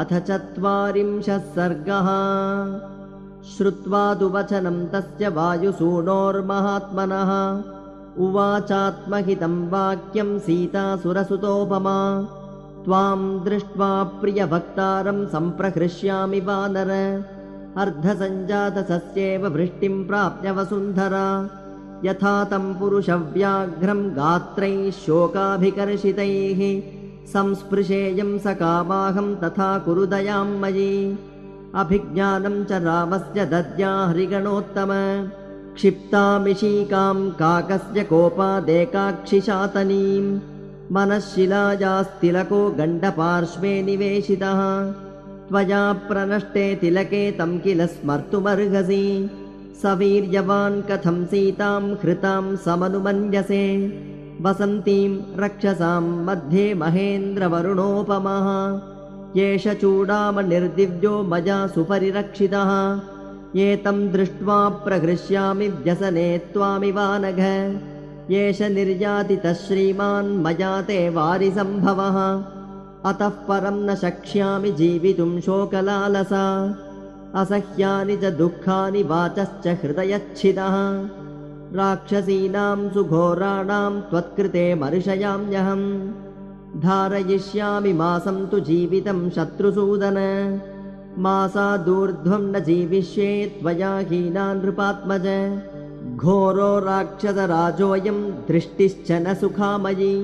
अथ चत्वारिंशः सर्गः श्रुत्वा तु वचनं तस्य वायुसूनोर्महात्मनः उवाचात्महितं वाक्यं सीतासुरसुतोपमा त्वाम् दृष्ट्वा प्रियभक्तारं सम्प्रहृष्यामि वानर अर्धसञ्जातसस्येव वृष्टिं प्राप्य वसुन्धरा यथा तं पुरुषव्याघ्रं गात्रैः शोकाभिकर्षितैः संस्पृशेयं स कामाहं तथा कुरु दयां मयि। अभिज्ञानं च रामस्य दद्या हरिगणोत्तम। क्षिप्तामिशीकां काकस्य कोपादेकाक्षिशातनीम्। मनःशिलायास्तिलको गण्डपार्श्वे निवेशितः। त्वया प्रनष्टे तिलके तं किल स्मर्तुमर्हसि। सवीर्यवान् कथं सीतां हृतां समनुमन्यसे वसन्तीं रक्षसां मध्ये महेन्द्रवरुणोपमः। एष चूडामनिर्दिव्यो मया सुपरिरक्षितः। एतं दृष्ट्वा प्रहृष्यामि व्यसने त्वामिवानघ एष निर्यातितः श्रीमान् मया ते वारिसम्भवः। अतः परं न शक्ष्यामि जीवितुं शोकलालसा। असह्यानि च दुःखानि वाचश्च हृदयच्छिदः राक्षसीनां सुघोराणां त्वत्कृते मर्षयाम्यहम् धारयिष्यामि मासं तु जीवितं शत्रुसूदन। मासादूर्ध्वं न जीविष्ये त्वया हीना नृपात्मज। घोरो राक्षसराजोऽयं दृष्टिश्च न सुखामयी।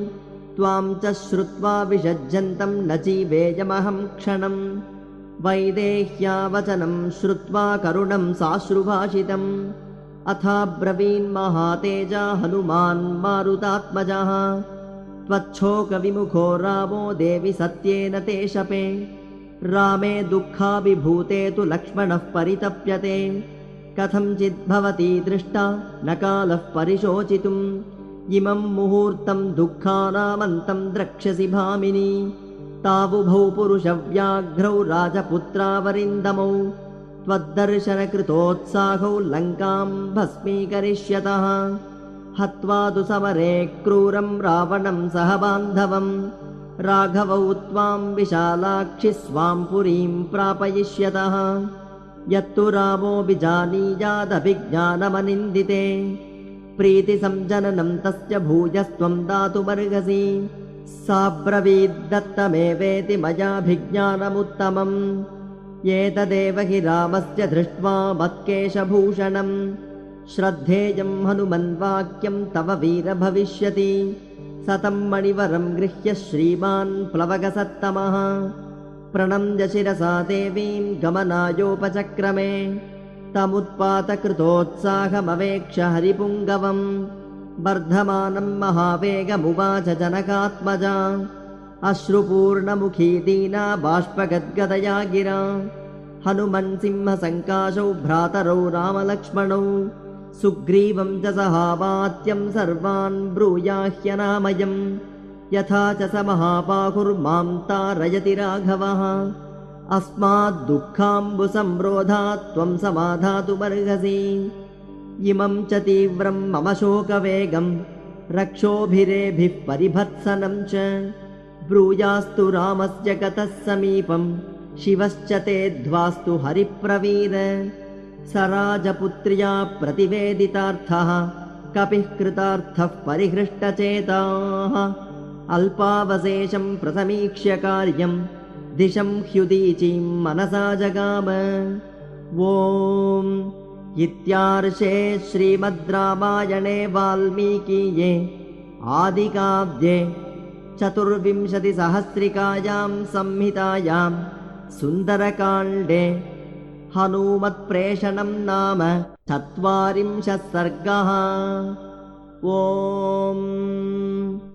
त्वां च श्रुत्वा विषज्जन्तं न जीवेयमहं क्षणम् वैदेह्यावचनं श्रुत्वा करुणं साश्रुभाषितम् अथाब्रवीन्महातेजा हनुमान् मारुतात्मजः। त्वच्छोकविमुखो रामो देवि सत्येन ते शपे। रामे दुःखाभिभूते तु लक्ष्मणः परितप्यते। कथञ्चिद्भवती दृष्टा न कालः परिशोचितुम्। इमं मुहूर्तं दुःखानामन्तं द्रक्ष्यसि भामिनी। तावुभौ पुरुषव्याघ्रौ राजपुत्रावरिन्दमौ त्वद्दर्शनकृतोत्साहौ लङ्कां भस्मीकरिष्यतः। हत्वा तु समरे क्रूरं रावणं सह बान्धवम् राघवौ त्वां विशालाक्षि स्वां पुरीं प्रापयिष्यतः। यत्तु रामोऽपि जानीयादभिज्ञानमनिन्दिते प्रीतिसञ्जननं तस्य भूयस्त्वं दातुमर्हसि साब्रवीद्दत्तमेवेति मयाभिज्ञानमुत्तमम् एतदेव हि रामस्य दृष्ट्वा मत्केशभूषणम्। श्रद्धेयं हनुमन्वाक्यं तव वीर भविष्यति। सतं मणिवरं गृह्य श्रीमान् प्लवगसत्तमः। प्रणम्य शिरसा देवीं गमनायोपचक्रमे। तमुत्पातकृतोत्साहमवेक्ष हरिपुङ्गवम्। वर्धमानं महावेगमुवाच जनकात्मजा अश्रुपूर्णमुखी दीना बाष्पगद्गदया गिरा हनुमन्सिंहसङ्काशौ भ्रातरौ रामलक्ष्मणौ सुग्रीवं च सहावात्यं सर्वान् ब्रूयाह्यनामयम् यथा च स महाबाहुर्मां तारयति राघवः। अस्माद्दुःखाम्बुसम्रोधात् त्वं समाधातुमर्हसि इमं च तीव्रं मम शोकवेगं रक्षोभिरेभिः परिभत्सनं च ब्रूयास्तु रामस्य गतः समीपं शिवश्च ते ध्वास्तु हरिप्रवीर स राजपुत्र्या प्रतिवेदितार्थः कपिः कृतार्थः परिहृष्टचेताः। अल्पावशेषं प्रसमीक्ष्य कार्यं दिशं ह्युदीचीं मनसा जगाम। ॐ इत्यार्षे श्रीमद् रामायणे वाल्मीकीये आदिकाव्ये चतुर्विंशतिसहस्रिकायां संहितायां सुन्दरकाण्डे हनूमत्प्रेषणं नाम चत्वारिंशः सर्गः। ओम्